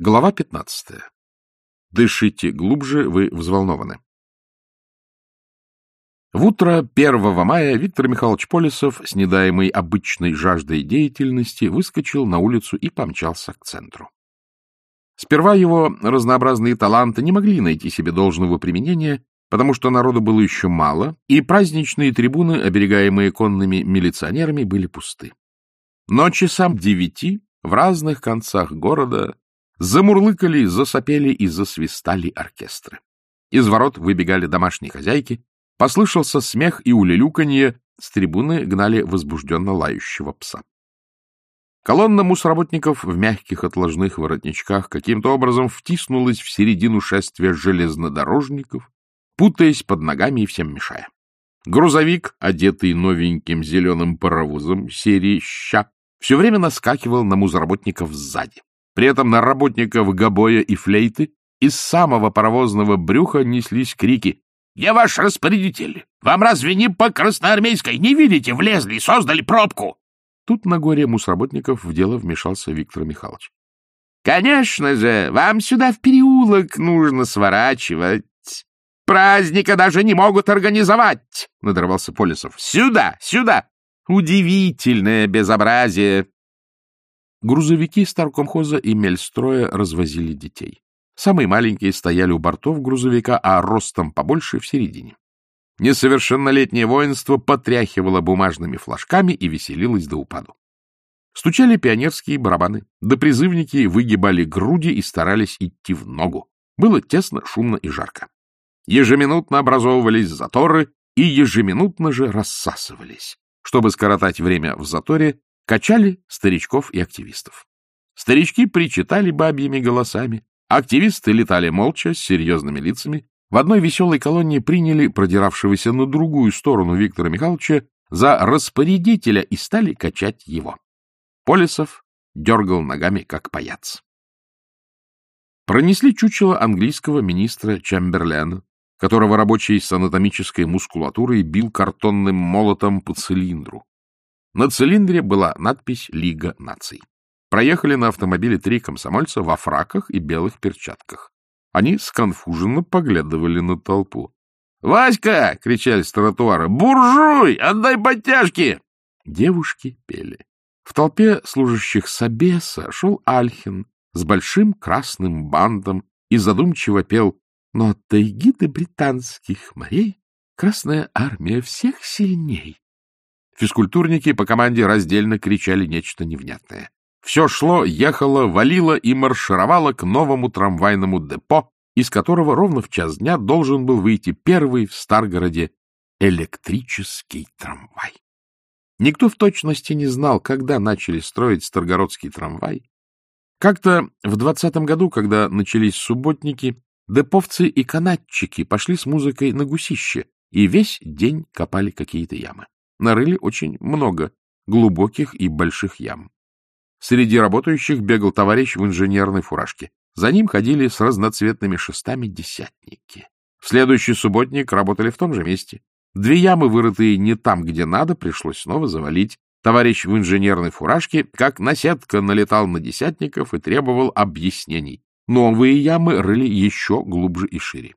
Глава 15. Дышите глубже, вы взволнованы. В утро 1 мая Виктор Михайлович Полисов, с недаемой обычной жаждой деятельности, выскочил на улицу и помчался к центру. Сперва его разнообразные таланты не могли найти себе должного применения, потому что народу было еще мало, и праздничные трибуны, оберегаемые конными милиционерами, были пусты. Но часам девяти в разных концах города Замурлыкали, засопели и засвистали оркестры. Из ворот выбегали домашние хозяйки, послышался смех и улюлюканье, с трибуны гнали возбужденно лающего пса. Колонна мусработников в мягких отложных воротничках каким-то образом втиснулась в середину шествия железнодорожников, путаясь под ногами и всем мешая. Грузовик, одетый новеньким зеленым паровозом серии «Ща», все время наскакивал на музработников сзади. При этом на работников гобоя и флейты из самого паровозного брюха неслись крики. — Я ваш распорядитель! Вам разве не по красноармейской? Не видите, влезли, создали пробку! Тут на горе мусработников в дело вмешался Виктор Михайлович. — Конечно же, вам сюда в переулок нужно сворачивать. Праздника даже не могут организовать, — надрывался Полисов. — Сюда, сюда! Удивительное безобразие! Грузовики старкомхоза и мельстроя развозили детей. Самые маленькие стояли у бортов грузовика, а ростом побольше — в середине. Несовершеннолетнее воинство потряхивало бумажными флажками и веселилось до упаду. Стучали пионерские барабаны, да призывники выгибали груди и старались идти в ногу. Было тесно, шумно и жарко. Ежеминутно образовывались заторы и ежеминутно же рассасывались. Чтобы скоротать время в заторе, Качали старичков и активистов. Старички причитали бабьими голосами, активисты летали молча, с серьезными лицами. В одной веселой колонии приняли продиравшегося на другую сторону Виктора Михайловича за распорядителя и стали качать его. Полисов дергал ногами, как паяц. Пронесли чучело английского министра Чамберлена, которого рабочий с анатомической мускулатурой бил картонным молотом по цилиндру. На цилиндре была надпись «Лига наций». Проехали на автомобиле три комсомольца во фраках и белых перчатках. Они сконфуженно поглядывали на толпу. — Васька! — кричали с тротуара. — Буржуй! Отдай подтяжки! Девушки пели. В толпе служащих Собеса шел Альхин с большим красным бандом и задумчиво пел «Но от тайги до британских морей Красная армия всех сильней». Физкультурники по команде раздельно кричали нечто невнятное. Все шло, ехало, валило и маршировало к новому трамвайному депо, из которого ровно в час дня должен был выйти первый в Старгороде электрический трамвай. Никто в точности не знал, когда начали строить Старгородский трамвай. Как-то в двадцатом году, когда начались субботники, деповцы и канатчики пошли с музыкой на гусище и весь день копали какие-то ямы нарыли очень много глубоких и больших ям. Среди работающих бегал товарищ в инженерной фуражке. За ним ходили с разноцветными шестами десятники. В следующий субботник работали в том же месте. Две ямы, вырытые не там, где надо, пришлось снова завалить. Товарищ в инженерной фуражке, как наседка, налетал на десятников и требовал объяснений. Новые ямы рыли еще глубже и шире.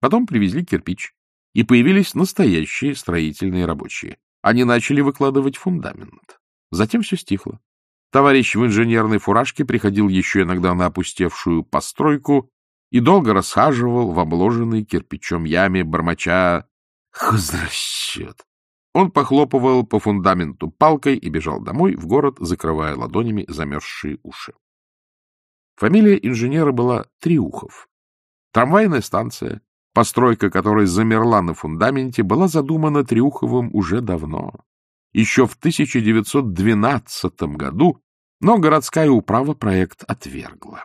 Потом привезли кирпич, и появились настоящие строительные рабочие. Они начали выкладывать фундамент. Затем все стихло. Товарищ в инженерной фуражке приходил еще иногда на опустевшую постройку и долго расхаживал в обложенной кирпичом яме, бормоча «Хозрасчет!». Он похлопывал по фундаменту палкой и бежал домой в город, закрывая ладонями замерзшие уши. Фамилия инженера была Триухов. Трамвайная станция, постройка которой замерла на фундаменте, была задумана Триуховым уже давно, еще в 1912 году, но городская управа проект отвергла.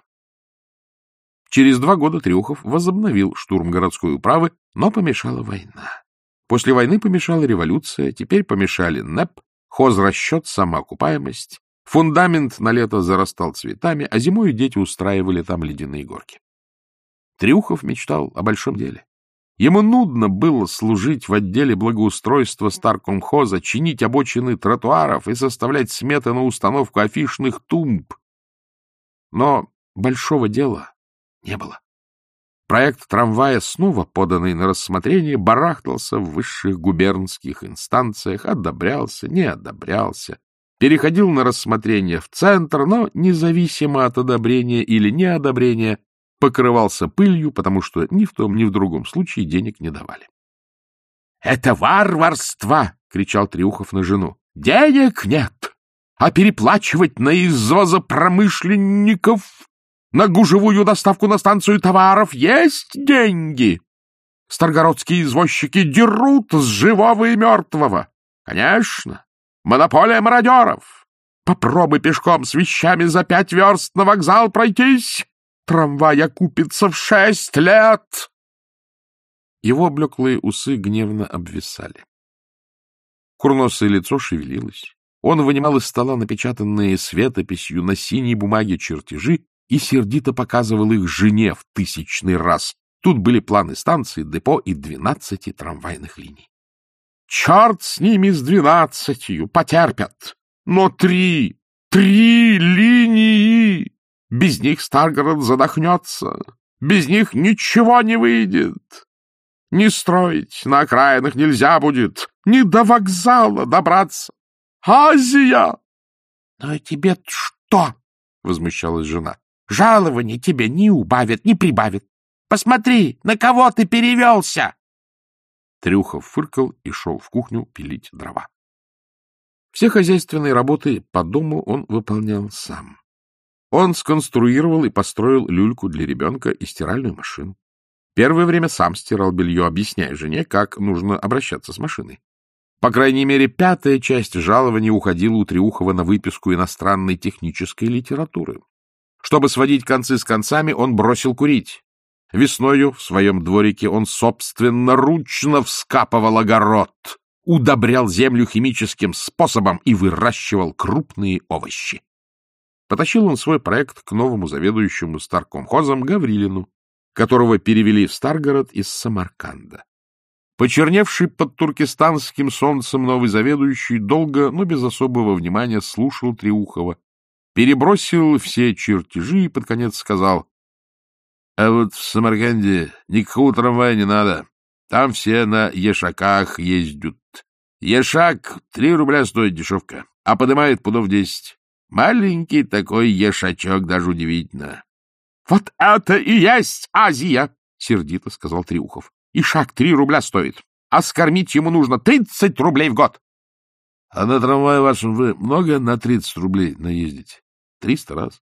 Через два года Трюхов возобновил штурм городской управы, но помешала война. После войны помешала революция, теперь помешали НЭП, хозрасчет, самоокупаемость. Фундамент на лето зарастал цветами, а зимой дети устраивали там ледяные горки. Трюхов мечтал о большом деле. Ему нудно было служить в отделе благоустройства Старкомхоза, чинить обочины тротуаров и составлять сметы на установку афишных тумб. Но большого дела не было. Проект трамвая, снова поданный на рассмотрение, барахтался в высших губернских инстанциях, одобрялся, не одобрялся, переходил на рассмотрение в центр, но, независимо от одобрения или неодобрения, покрывался пылью, потому что ни в том, ни в другом случае денег не давали. — Это варварство! — кричал Триухов на жену. — Денег нет! А переплачивать на извоза промышленников на гужевую доставку на станцию товаров есть деньги. Старгородские извозчики дерут с живого и мертвого. Конечно, монополия мародеров. Попробуй пешком с вещами за пять верст на вокзал пройтись. Трамвай окупится в шесть лет. Его блеклые усы гневно обвисали. Курносое лицо шевелилось. Он вынимал из стола напечатанные светописью на синей бумаге чертежи и сердито показывал их жене в тысячный раз. Тут были планы станции, депо и двенадцати трамвайных линий. Черт с ними, с двенадцатью, потерпят. Но три, три линии! Без них Старгород задохнется. Без них ничего не выйдет. Не строить на окраинах нельзя будет. Не до вокзала добраться. Азия! — Ну и тебе что? — возмущалась жена. Жалование тебе не убавят, не прибавят. Посмотри, на кого ты перевелся!» Трюхов фыркал и шел в кухню пилить дрова. Все хозяйственные работы по дому он выполнял сам. Он сконструировал и построил люльку для ребенка и стиральную машину. Первое время сам стирал белье, объясняя жене, как нужно обращаться с машиной. По крайней мере, пятая часть жалования уходила у Триухова на выписку иностранной технической литературы. Чтобы сводить концы с концами, он бросил курить. Весною в своем дворике он собственноручно вскапывал огород, удобрял землю химическим способом и выращивал крупные овощи. Потащил он свой проект к новому заведующему старкомхозом Гаврилину, которого перевели в Старгород из Самарканда. Почерневший под туркестанским солнцем новый заведующий долго, но без особого внимания слушал Триухова, перебросил все чертежи и под конец сказал, — А вот в Самарканде никакого трамвая не надо. Там все на ешаках ездят. Ешак — три рубля стоит дешевка, а поднимает пудов десять. Маленький такой ешачок, даже удивительно. — Вот это и есть Азия! — сердито сказал Триухов. — И шаг три рубля стоит, а скормить ему нужно тридцать рублей в год. А на трамвае вашем вы много на тридцать рублей наездите? Триста раз.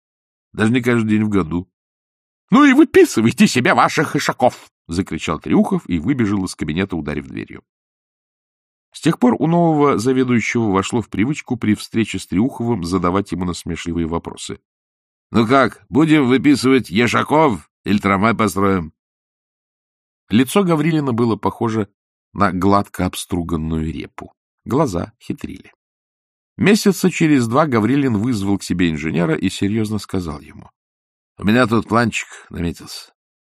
Даже не каждый день в году. — Ну и выписывайте себе ваших ишаков! — закричал Трюхов и выбежал из кабинета, ударив дверью. С тех пор у нового заведующего вошло в привычку при встрече с Триуховым задавать ему насмешливые вопросы. — Ну как, будем выписывать ешаков или трамвай построим? Лицо Гаврилина было похоже на гладко обструганную репу. Глаза хитрили. Месяца через два Гаврилин вызвал к себе инженера и серьезно сказал ему. — У меня тут планчик наметился.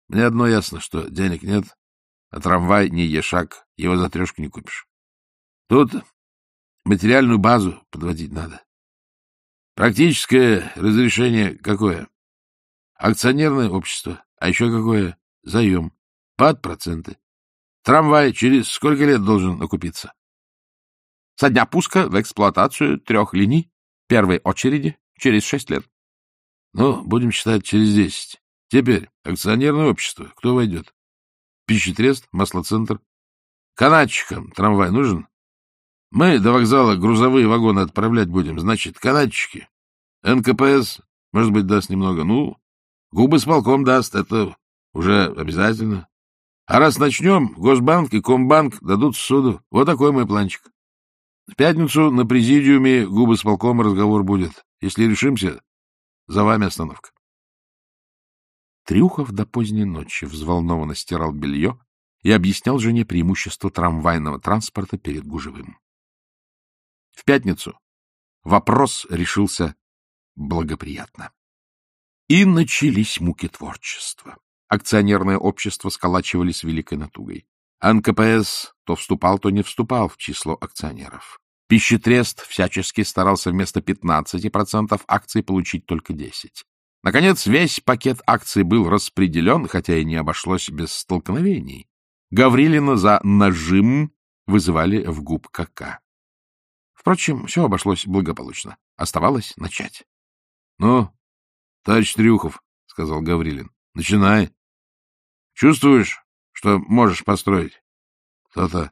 Мне одно ясно, что денег нет, а трамвай не ешак, его за трешку не купишь. Тут материальную базу подводить надо. Практическое разрешение какое? Акционерное общество. А еще какое? Заем. Под проценты. Трамвай через сколько лет должен окупиться? со дня пуска в эксплуатацию трех линий первой очереди через шесть лет. Ну, будем считать через десять. Теперь акционерное общество. Кто войдет? Пищетрест, маслоцентр. Канатчикам трамвай нужен? Мы до вокзала грузовые вагоны отправлять будем. Значит, канатчики. НКПС, может быть, даст немного. Ну, губы с полком даст. Это уже обязательно. А раз начнем, Госбанк и Комбанк дадут суду. Вот такой мой планчик. В пятницу на президиуме губы с полком разговор будет. Если решимся, за вами остановка. Трюхов до поздней ночи взволнованно стирал белье и объяснял жене преимущество трамвайного транспорта перед гужевым. В пятницу вопрос решился благоприятно. И начались муки творчества. Акционерное общество сколачивали с великой натугой. НКПС то вступал, то не вступал в число акционеров. Пищетрест всячески старался вместо 15% акций получить только 10%. Наконец, весь пакет акций был распределен, хотя и не обошлось без столкновений. Гаврилина за нажим вызывали в губ КК. Впрочем, все обошлось благополучно. Оставалось начать. — Ну, товарищ Трюхов, — сказал Гаврилин, — начинай. Чувствуешь, что можешь построить? То-то.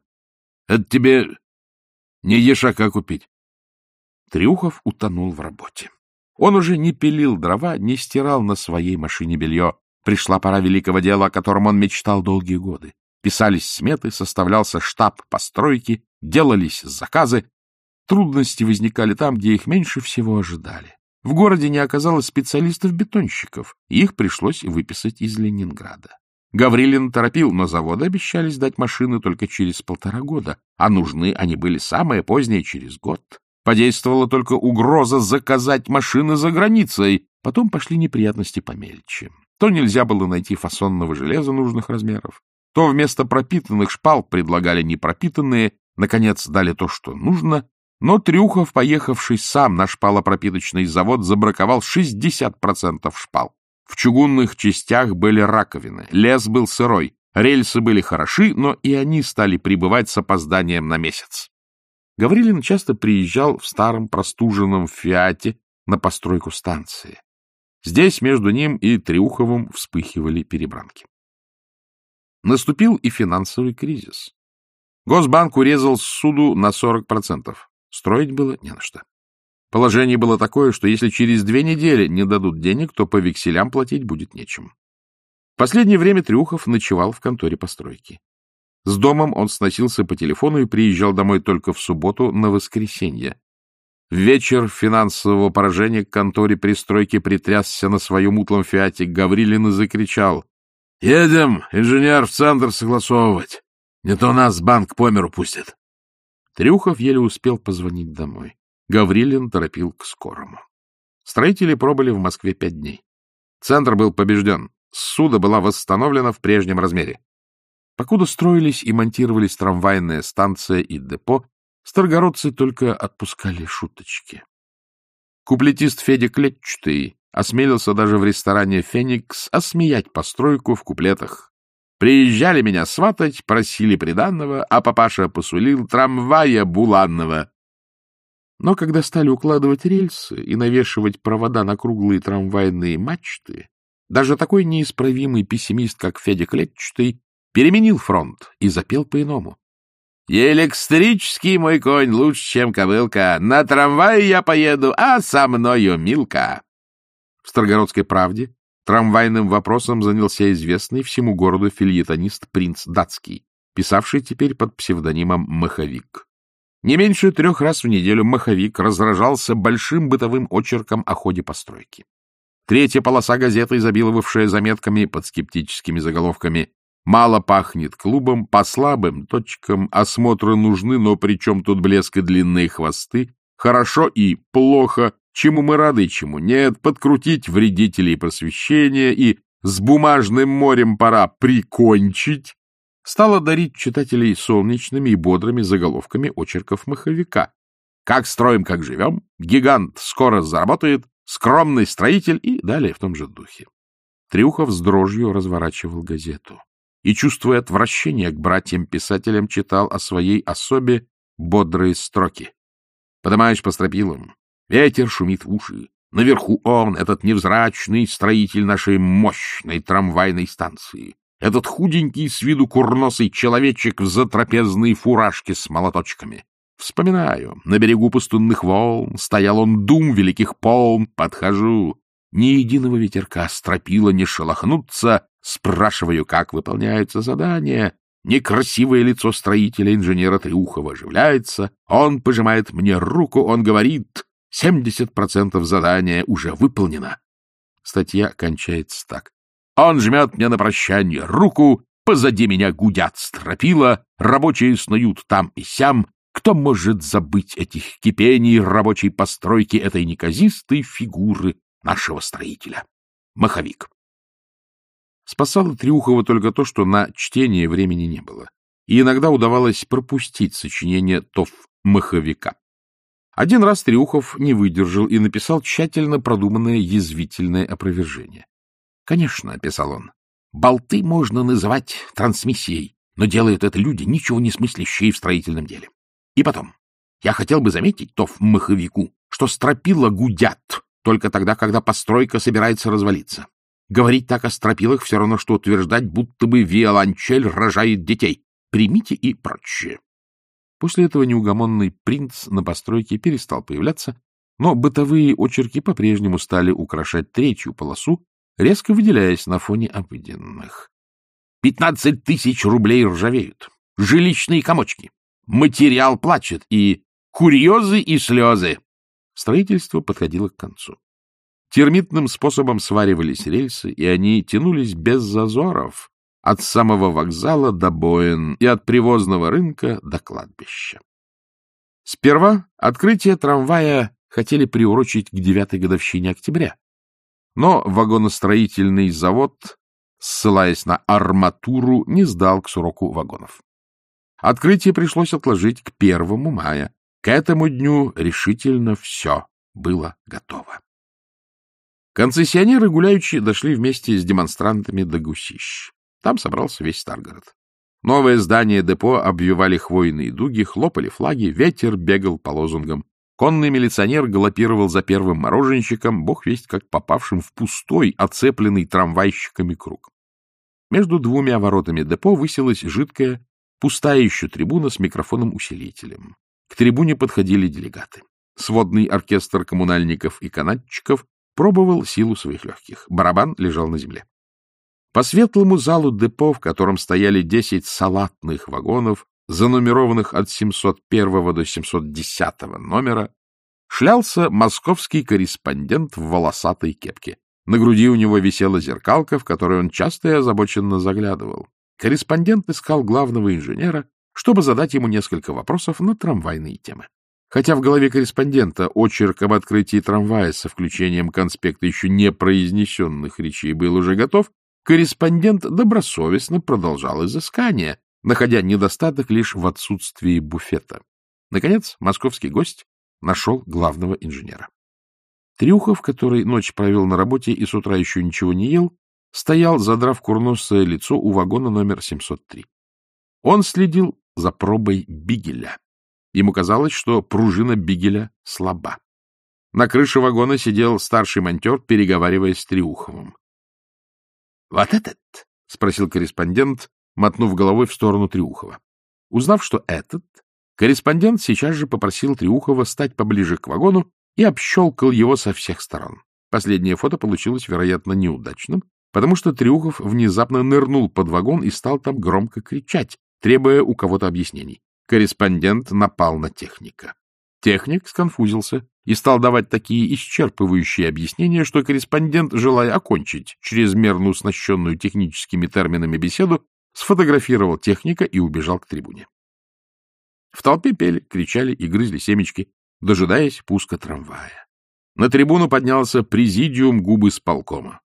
Это тебе не ешака купить. Трюхов утонул в работе. Он уже не пилил дрова, не стирал на своей машине белье. Пришла пора великого дела, о котором он мечтал долгие годы. Писались сметы, составлялся штаб постройки, делались заказы. Трудности возникали там, где их меньше всего ожидали. В городе не оказалось специалистов-бетонщиков, их пришлось выписать из Ленинграда. Гаврилин торопил, но заводы обещали сдать машины только через полтора года, а нужны они были самое позднее через год. Подействовала только угроза заказать машины за границей. Потом пошли неприятности помельче. То нельзя было найти фасонного железа нужных размеров, то вместо пропитанных шпал предлагали непропитанные, наконец дали то, что нужно, но Трюхов, поехавший сам на шпалопропиточный завод, забраковал 60% шпал. В чугунных частях были раковины, лес был сырой, рельсы были хороши, но и они стали прибывать с опозданием на месяц. Гаврилин часто приезжал в старом простуженном «Фиате» на постройку станции. Здесь между ним и Триуховым вспыхивали перебранки. Наступил и финансовый кризис. Госбанк урезал суду на 40%. Строить было не на что. Положение было такое, что если через две недели не дадут денег, то по векселям платить будет нечем. В последнее время Трюхов ночевал в конторе постройки. С домом он сносился по телефону и приезжал домой только в субботу на воскресенье. В вечер финансового поражения к конторе пристройки притрясся на своем утлом фиате Гаврилин и закричал. — Едем, инженер, в центр согласовывать. Не то нас банк по миру пустит. Трюхов еле успел позвонить домой. Гаврилин торопил к скорому. Строители пробыли в Москве пять дней. Центр был побежден. Суда была восстановлена в прежнем размере. Покуда строились и монтировались трамвайная станция и депо, старгородцы только отпускали шуточки. Куплетист Федя Клетчатый осмелился даже в ресторане «Феникс» осмеять постройку в куплетах. Приезжали меня сватать, просили приданного, а папаша посулил трамвая буланного. Но когда стали укладывать рельсы и навешивать провода на круглые трамвайные мачты, даже такой неисправимый пессимист, как Федя Клетчатый, переменил фронт и запел по-иному. «Электрический мой конь лучше, чем кобылка. На трамвае я поеду, а со мною Милка». В Старгородской правде трамвайным вопросом занялся известный всему городу фильетонист принц Датский, писавший теперь под псевдонимом Маховик. Не меньше трех раз в неделю Маховик разражался большим бытовым очерком о ходе постройки. Третья полоса газеты, изобиловавшая заметками под скептическими заголовками Мало пахнет клубом, по слабым точкам осмотры нужны, но при чем тут блеск и длинные хвосты? Хорошо и плохо, чему мы рады, чему нет, подкрутить вредителей просвещения и с бумажным морем пора прикончить, стала дарить читателей солнечными и бодрыми заголовками очерков маховика. «Как строим, как живем», «Гигант скоро заработает», «Скромный строитель» и далее в том же духе. Трюхов с дрожью разворачивал газету и, чувствуя отвращение к братьям-писателям, читал о своей особе бодрые строки. Подымаешь по стропилам, ветер шумит в уши. Наверху он, этот невзрачный строитель нашей мощной трамвайной станции. Этот худенький с виду курносый человечек в затрапезной фуражке с молоточками. Вспоминаю, на берегу пустынных волн стоял он дум великих полн. Подхожу, ни единого ветерка стропила не шелохнуться, Спрашиваю, как выполняется задание. Некрасивое лицо строителя-инженера Триухова оживляется. Он пожимает мне руку, он говорит, 70% задания уже выполнено. Статья кончается так. Он жмет мне на прощание руку, позади меня гудят стропила, рабочие снуют там и сям. Кто может забыть этих кипений рабочей постройки этой неказистой фигуры нашего строителя? Маховик. Спасало Триухова только то, что на чтение времени не было, и иногда удавалось пропустить сочинение ТОВ маховика. Один раз Триухов не выдержал и написал тщательно продуманное язвительное опровержение. — Конечно, — писал он, — болты можно называть трансмиссией, но делают это люди, ничего не смыслящие в строительном деле. И потом, я хотел бы заметить, то в маховику, что стропила гудят только тогда, когда постройка собирается развалиться. Говорить так о стропилах все равно, что утверждать, будто бы виолончель рожает детей. Примите и прочее. После этого неугомонный принц на постройке перестал появляться, но бытовые очерки по-прежнему стали украшать третью полосу, резко выделяясь на фоне обыденных. Пятнадцать тысяч рублей ржавеют, жилищные комочки, материал плачет и курьезы и слезы. Строительство подходило к концу. Термитным способом сваривались рельсы, и они тянулись без зазоров от самого вокзала до Боин и от привозного рынка до кладбища. Сперва открытие трамвая хотели приурочить к девятой годовщине октября, но вагоностроительный завод ссылаясь на арматуру, не сдал к сроку вагонов. Открытие пришлось отложить к первому мая. К этому дню решительно все было готово. Концессионеры гуляючи дошли вместе с демонстрантами до Гусищ. Там собрался весь Старгород. Новое здание депо обвивали хвойные дуги, хлопали флаги, ветер бегал по лозунгам. Конный милиционер галопировал за первым мороженщиком, бог весть как попавшим в пустой, оцепленный трамвайщиками круг. Между двумя воротами депо высилась жидкая, пустая еще трибуна с микрофоном-усилителем. К трибуне подходили делегаты. Сводный оркестр коммунальников и канатчиков пробовал силу своих легких. Барабан лежал на земле. По светлому залу депо, в котором стояли десять салатных вагонов, занумерованных от 701 до 710 номера, шлялся московский корреспондент в волосатой кепке. На груди у него висела зеркалка, в которой он часто и озабоченно заглядывал. Корреспондент искал главного инженера, чтобы задать ему несколько вопросов на трамвайные темы. Хотя в голове корреспондента очерк об открытии трамвая со включением конспекта еще не произнесенных речей был уже готов, корреспондент добросовестно продолжал изыскание, находя недостаток лишь в отсутствии буфета. Наконец, московский гость нашел главного инженера. Трюхов, который ночь провел на работе и с утра еще ничего не ел, стоял, задрав курносое лицо у вагона номер 703. Он следил за пробой бигеля. Ему казалось, что пружина бигеля слаба. На крыше вагона сидел старший монтер, переговариваясь с Триуховым. — Вот этот? — спросил корреспондент, мотнув головой в сторону Триухова. Узнав, что этот, корреспондент сейчас же попросил Триухова стать поближе к вагону и общелкал его со всех сторон. Последнее фото получилось, вероятно, неудачным, потому что Триухов внезапно нырнул под вагон и стал там громко кричать, требуя у кого-то объяснений. Корреспондент напал на техника. Техник сконфузился и стал давать такие исчерпывающие объяснения, что корреспондент, желая окончить чрезмерно уснащенную техническими терминами беседу, сфотографировал техника и убежал к трибуне. В толпе пели, кричали и грызли семечки, дожидаясь пуска трамвая. На трибуну поднялся президиум губы с полкома.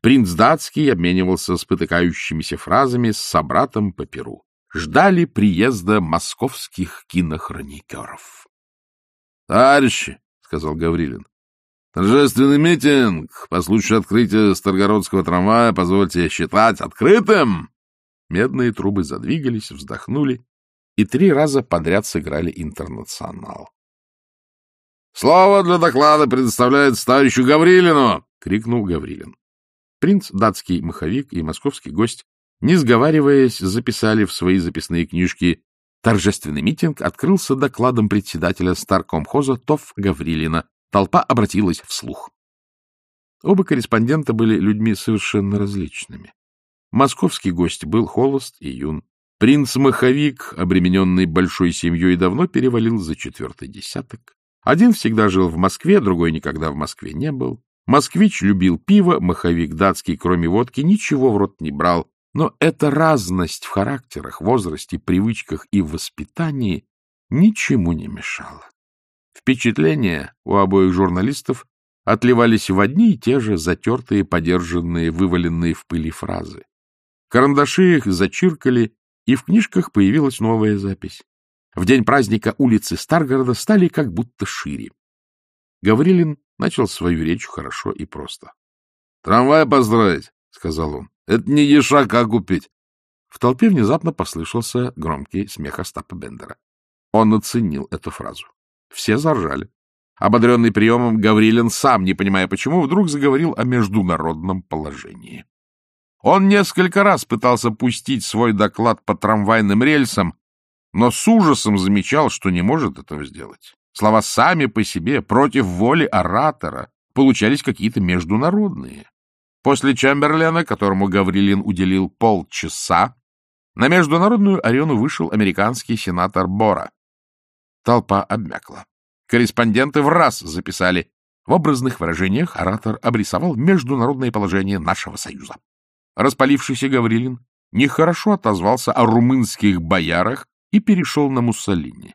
Принц датский обменивался спотыкающимися фразами с собратом по перу. Ждали приезда московских кинохроникеров. — Товарищи, — сказал Гаврилин, — торжественный митинг по случаю открытия Старгородского трамвая позвольте считать открытым. Медные трубы задвигались, вздохнули и три раза подряд сыграли интернационал. — Слово для доклада предоставляет товарищу Гаврилину! — крикнул Гаврилин. Принц, датский маховик и московский гость, не сговариваясь, записали в свои записные книжки Торжественный митинг открылся докладом председателя старкомхоза ТОВ Гаврилина. Толпа обратилась вслух. Оба корреспондента были людьми совершенно различными. Московский гость был холост и юн. Принц-маховик, обремененный большой семьей, давно перевалил за четвертый десяток. Один всегда жил в Москве, другой никогда в Москве не был. Москвич любил пиво, маховик датский, кроме водки, ничего в рот не брал. Но эта разность в характерах, возрасте, привычках и воспитании ничему не мешала. Впечатления у обоих журналистов отливались в одни и те же затертые, подержанные, вываленные в пыли фразы. Карандаши их зачиркали, и в книжках появилась новая запись. В день праздника улицы Старгорода стали как будто шире. Гаврилин начал свою речь хорошо и просто. — Трамвай построить, — сказал он. — Это не ешака купить. В толпе внезапно послышался громкий смех Остапа Бендера. Он оценил эту фразу. Все заржали. Ободренный приемом, Гаврилин, сам не понимая почему, вдруг заговорил о международном положении. Он несколько раз пытался пустить свой доклад по трамвайным рельсам, но с ужасом замечал, что не может этого сделать. Слова сами по себе, против воли оратора, получались какие-то международные. После Чемберлена, которому Гаврилин уделил полчаса, на международную арену вышел американский сенатор Бора. Толпа обмякла. Корреспонденты в раз записали. В образных выражениях оратор обрисовал международное положение нашего союза. Распалившийся Гаврилин нехорошо отозвался о румынских боярах и перешел на Муссолини.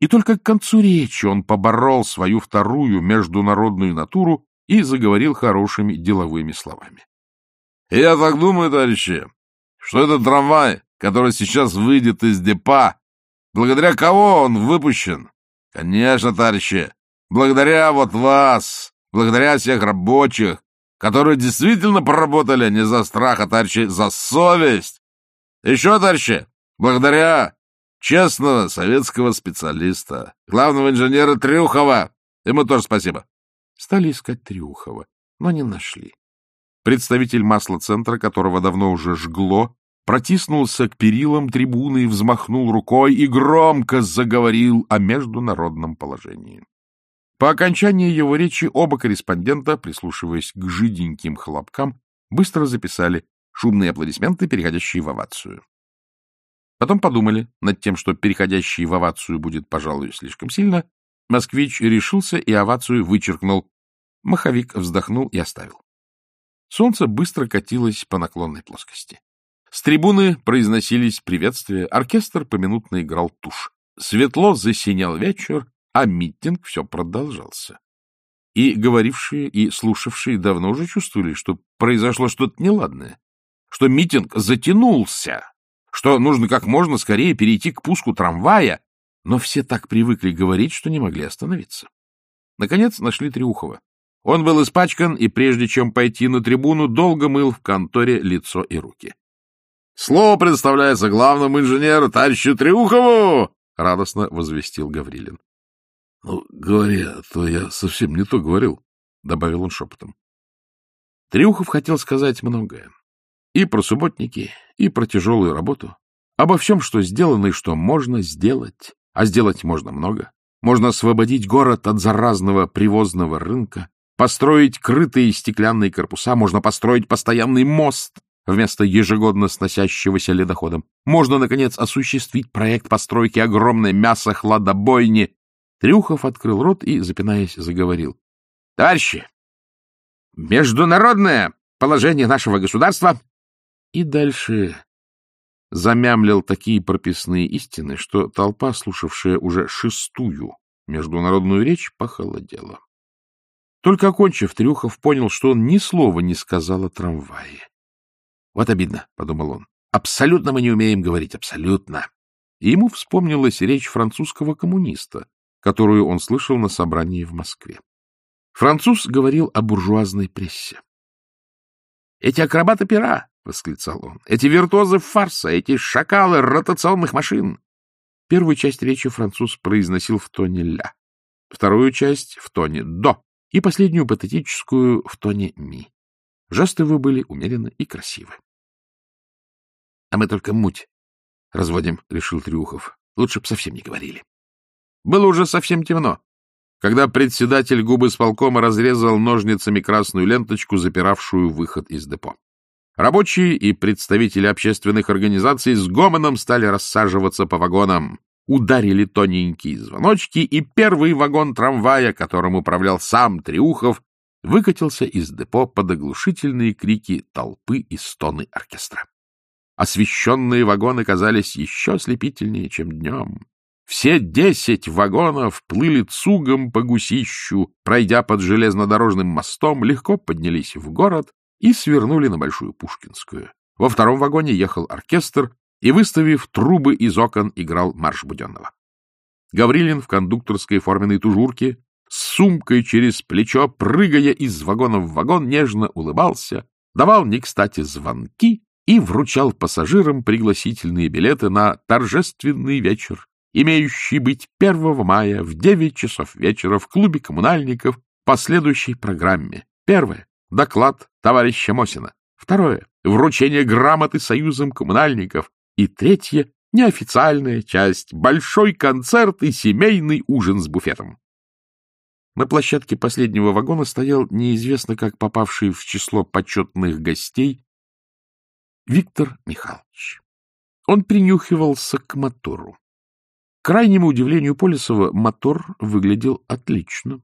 И только к концу речи он поборол свою вторую международную натуру и заговорил хорошими деловыми словами. — Я так думаю, товарищи, что этот трамвай, который сейчас выйдет из депа, благодаря кого он выпущен? Конечно, товарищи, благодаря вот вас, благодаря всех рабочих, которые действительно поработали не за страх, а, товарищи, за совесть. Еще, товарищи, благодаря честного советского специалиста, главного инженера Трюхова. Ему тоже спасибо. Стали искать Трюхова, но не нашли. Представитель масла-центра, которого давно уже жгло, протиснулся к перилам трибуны и взмахнул рукой и громко заговорил о международном положении. По окончании его речи оба корреспондента, прислушиваясь к жиденьким хлопкам, быстро записали шумные аплодисменты, переходящие в овацию. Потом подумали над тем, что переходящий в овацию будет, пожалуй, слишком сильно. Москвич решился и овацию вычеркнул. Маховик вздохнул и оставил. Солнце быстро катилось по наклонной плоскости. С трибуны произносились приветствия, оркестр поминутно играл тушь. Светло засиял вечер, а митинг все продолжался. И говорившие, и слушавшие давно уже чувствовали, что произошло что-то неладное, что митинг затянулся, что нужно как можно скорее перейти к пуску трамвая, но все так привыкли говорить, что не могли остановиться. Наконец нашли Триухова. Он был испачкан и, прежде чем пойти на трибуну, долго мыл в конторе лицо и руки. — Слово представляется главному инженеру, товарищу Триухову! — радостно возвестил Гаврилин. — Ну, говори, а то я совсем не то говорил, — добавил он шепотом. Триухов хотел сказать многое. И про субботники, и про тяжелую работу. Обо всем, что сделано и что можно сделать. А сделать можно много. Можно освободить город от заразного привозного рынка, построить крытые стеклянные корпуса, можно построить постоянный мост вместо ежегодно сносящегося ледоходом. Можно, наконец, осуществить проект постройки огромной мясо-хладобойни. Трюхов открыл рот и, запинаясь, заговорил. — Товарищи, международное положение нашего государства... И дальше замямлил такие прописные истины, что толпа, слушавшая уже шестую международную речь, похолодела. Только окончив, Трюхов понял, что он ни слова не сказал о трамвае. — Вот обидно, — подумал он. — Абсолютно мы не умеем говорить, абсолютно. И ему вспомнилась речь французского коммуниста, которую он слышал на собрании в Москве. Француз говорил о буржуазной прессе. «Эти акробаты пера!» — восклицал он. «Эти виртуозы фарса! Эти шакалы ротационных машин!» Первую часть речи француз произносил в тоне «ля», вторую часть — в тоне «до», и последнюю патетическую в тоне «ми». Жесты его были умеренны и красивы. — А мы только муть разводим, — решил Трюхов. Лучше б совсем не говорили. Было уже совсем темно, когда председатель губы сполкома разрезал ножницами красную ленточку, запиравшую выход из депо. Рабочие и представители общественных организаций с гомоном стали рассаживаться по вагонам ударили тоненькие звоночки, и первый вагон трамвая, которым управлял сам Триухов, выкатился из депо под оглушительные крики толпы и стоны оркестра. Освещенные вагоны казались еще ослепительнее, чем днем. Все десять вагонов плыли цугом по гусищу, пройдя под железнодорожным мостом, легко поднялись в город и свернули на Большую Пушкинскую. Во втором вагоне ехал оркестр, и, выставив трубы из окон, играл марш Буденного. Гаврилин в кондукторской форменной тужурке, с сумкой через плечо, прыгая из вагона в вагон, нежно улыбался, давал не кстати звонки и вручал пассажирам пригласительные билеты на торжественный вечер, имеющий быть 1 мая в 9 часов вечера в клубе коммунальников по следующей программе. Первое — доклад товарища Мосина. Второе — вручение грамоты союзом коммунальников. И третье — неофициальная часть, большой концерт и семейный ужин с буфетом. На площадке последнего вагона стоял неизвестно как попавший в число почетных гостей Виктор Михайлович. Он принюхивался к мотору. К крайнему удивлению Полисова, мотор выглядел отлично.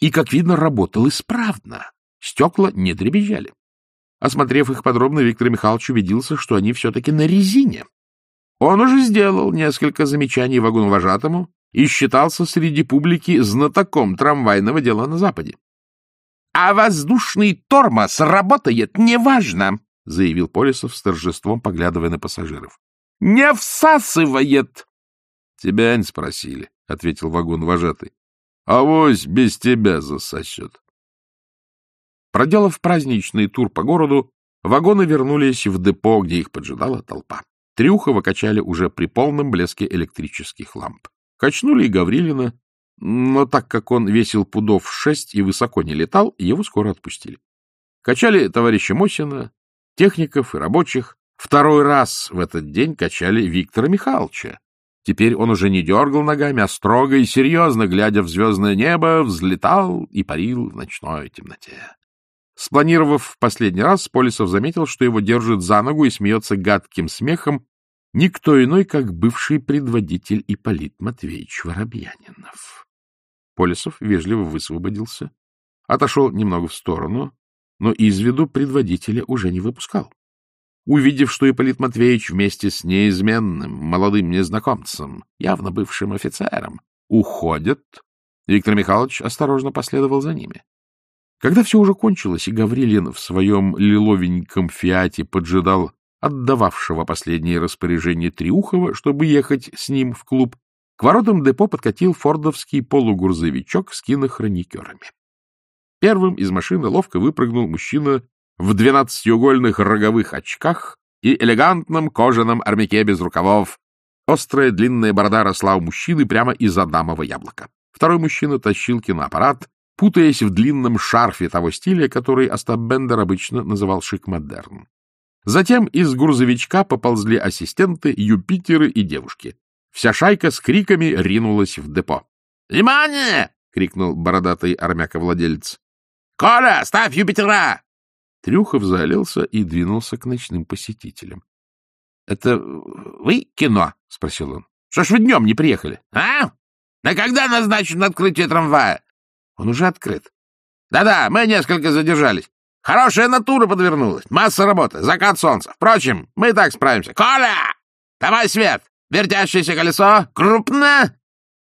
И, как видно, работал исправно. Стекла не дребезжали. Осмотрев их подробно, Виктор Михайлович убедился, что они все-таки на резине. Он уже сделал несколько замечаний вагоновожатому и считался среди публики знатоком трамвайного дела на Западе. — А воздушный тормоз работает неважно, — заявил Полисов с торжеством, поглядывая на пассажиров. — Не всасывает! — Тебя не спросили, — ответил вагон-вожатый. — Авось без тебя засосет. Проделав праздничный тур по городу, вагоны вернулись в депо, где их поджидала толпа. Трюхова качали уже при полном блеске электрических ламп. Качнули и Гаврилина, но так как он весил пудов шесть и высоко не летал, его скоро отпустили. Качали товарища Мосина, техников и рабочих. Второй раз в этот день качали Виктора Михайловича. Теперь он уже не дергал ногами, а строго и серьезно, глядя в звездное небо, взлетал и парил в ночной темноте. Спланировав в последний раз, Полисов заметил, что его держит за ногу и смеется гадким смехом никто иной, как бывший предводитель Ипполит Матвеевич Воробьянинов. Полисов вежливо высвободился, отошел немного в сторону, но из виду предводителя уже не выпускал. Увидев, что Ипполит Матвеевич вместе с неизменным молодым незнакомцем, явно бывшим офицером, уходят, Виктор Михайлович осторожно последовал за ними. Когда все уже кончилось, и Гаврилин в своем лиловеньком фиате поджидал отдававшего последние распоряжения Триухова, чтобы ехать с ним в клуб, к воротам депо подкатил фордовский полугрузовичок с кинохроникерами. Первым из машины ловко выпрыгнул мужчина в двенадцатиугольных роговых очках и элегантном кожаном армяке без рукавов. Острая длинная борода росла у мужчины прямо из адамового яблока. Второй мужчина тащил киноаппарат, путаясь в длинном шарфе того стиля, который Остап Бендер обычно называл шик-модерн. Затем из грузовичка поползли ассистенты, Юпитеры и девушки. Вся шайка с криками ринулась в депо. «Внимание!» — крикнул бородатый армяка-владелец. «Коля, ставь Юпитера!» Трюхов залился и двинулся к ночным посетителям. — Это вы кино? — спросил он. — Что ж вы днем не приехали? — А? Да когда назначено открытие трамвая? Он уже открыт. Да-да, мы несколько задержались. Хорошая натура подвернулась. Масса работы. Закат солнца. Впрочем, мы и так справимся. Коля! Давай свет! Вертящееся колесо. Крупно.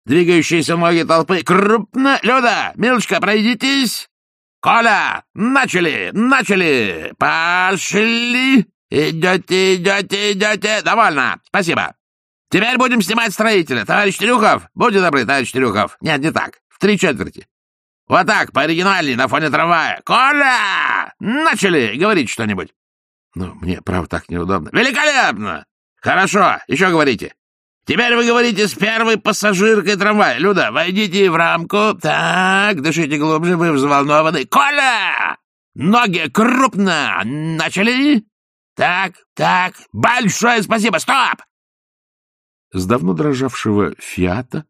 Двигающиеся ноги толпы. Крупно. Люда, милочка, пройдитесь. Коля! Начали! Начали! Пошли! Идете, идете, идете. Довольно. Спасибо. Теперь будем снимать строителя. Товарищ Трюхов, будьте добры, товарищ Трюхов. Нет, не так. В три четверти. Вот так, по оригинальней, на фоне трамвая. Коля! Начали! Говорить что-нибудь. Ну, мне, правда, так неудобно. Великолепно! Хорошо, еще говорите. Теперь вы говорите с первой пассажиркой трамвая. Люда, войдите в рамку. Так, дышите глубже, вы взволнованы. Коля! Ноги крупно! Начали? Так, так, большое спасибо. Стоп! С давно дрожавшего «Фиата»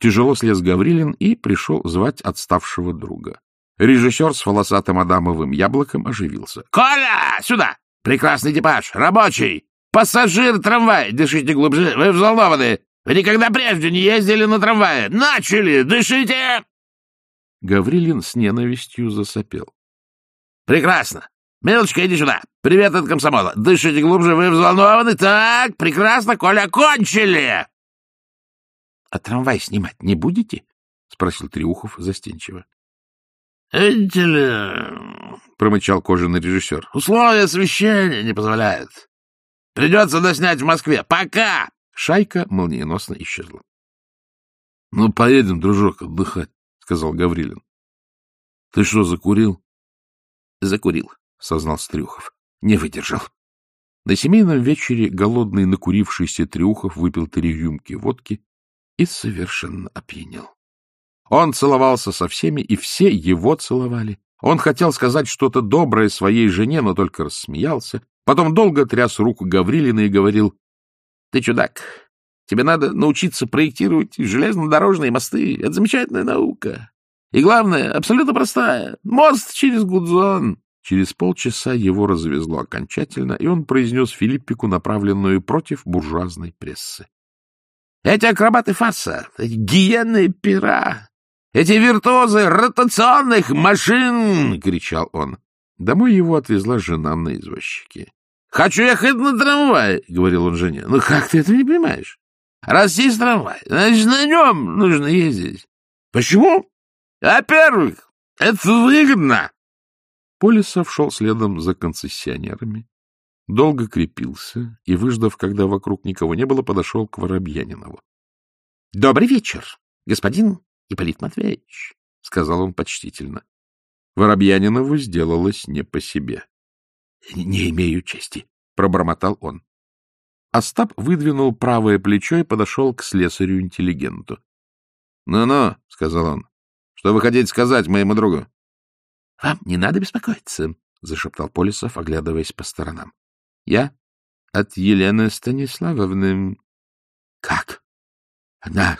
Тяжело слез Гаврилин и пришел звать отставшего друга. Режиссер с волосатым Адамовым яблоком оживился. — Коля, сюда! Прекрасный типаж, рабочий, пассажир трамвая. Дышите глубже, вы взволнованы. Вы никогда прежде не ездили на трамвае. Начали, дышите! Гаврилин с ненавистью засопел. — Прекрасно. Милочка, иди сюда. Привет от комсомола. Дышите глубже, вы взволнованы. Так, прекрасно, Коля, кончили! — А трамвай снимать не будете? — спросил Триухов застенчиво. — Видите ли, — промычал кожаный режиссер, — условия освещения не позволяют. Придется доснять в Москве. Пока! Шайка молниеносно исчезла. Ну, поедем, дружок, отдыхать, — сказал Гаврилин. — Ты что, закурил? — Закурил, — сознался Трюхов. Не выдержал. На семейном вечере голодный накурившийся Трюхов выпил три рюмки водки и совершенно опьянел. Он целовался со всеми, и все его целовали. Он хотел сказать что-то доброе своей жене, но только рассмеялся. Потом долго тряс руку Гаврилина и говорил, — Ты чудак, тебе надо научиться проектировать железнодорожные мосты. Это замечательная наука. И главное, абсолютно простая. Мост через Гудзон. Через полчаса его развезло окончательно, и он произнес Филиппику, направленную против буржуазной прессы. — Эти акробаты фарса, эти гиены пера, эти виртуозы ротационных машин! — кричал он. Домой его отвезла жена на извозчике. — Хочу ехать на трамвай, — говорил он жене. — Ну как ты это не понимаешь? Раз есть трамвай, значит, на нем нужно ездить. — Почему? — Во-первых, это выгодно. Полисов шел следом за концессионерами, долго крепился и, выждав, когда вокруг никого не было, подошел к Воробьянинову. — Добрый вечер, господин Ипполит Матвеевич, — сказал он почтительно. Воробьянинову сделалось не по себе. — Не имею чести, — пробормотал он. Остап выдвинул правое плечо и подошел к слесарю-интеллигенту. «Ну — Ну-ну, — сказал он, — что вы хотите сказать моему другу? — Вам не надо беспокоиться, — зашептал Полисов, оглядываясь по сторонам. — Я от Елены Станиславовны. — Как? Она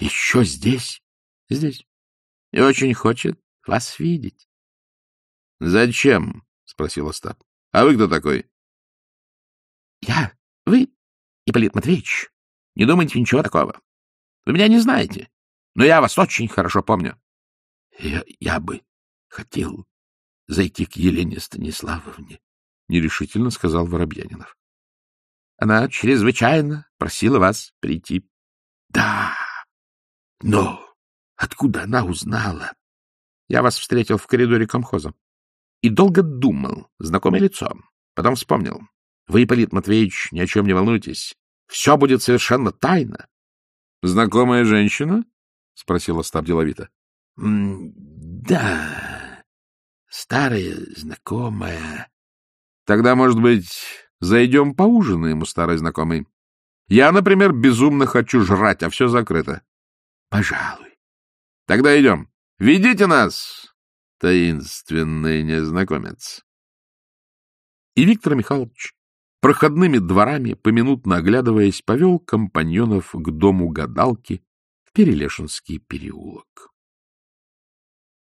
еще здесь? — Здесь. И очень хочет вас видеть. — Зачем? — спросил Остап. — А вы кто такой? — Я. Вы, Ипполит Матвеевич, не думайте ничего такого. Вы меня не знаете, но я вас очень хорошо помню. Я, я бы хотел зайти к Елене Станиславовне, — нерешительно сказал Воробьянинов. — Она чрезвычайно просила вас прийти. — Да, но откуда она узнала? Я вас встретил в коридоре комхоза и долго думал, знакомое лицо. Потом вспомнил. Вы, Ипполит Матвеевич, ни о чем не волнуйтесь. Все будет совершенно тайно. — Знакомая женщина? — спросил Остап деловито. — Да, старая знакомая. — Тогда, может быть, зайдем поужинаем у старой знакомой? Я, например, безумно хочу жрать, а все закрыто. — Пожалуй. — Тогда идем. Ведите нас, таинственный незнакомец. И Виктор Михайлович, проходными дворами, поминутно оглядываясь, повел компаньонов к дому гадалки в Перелешинский переулок.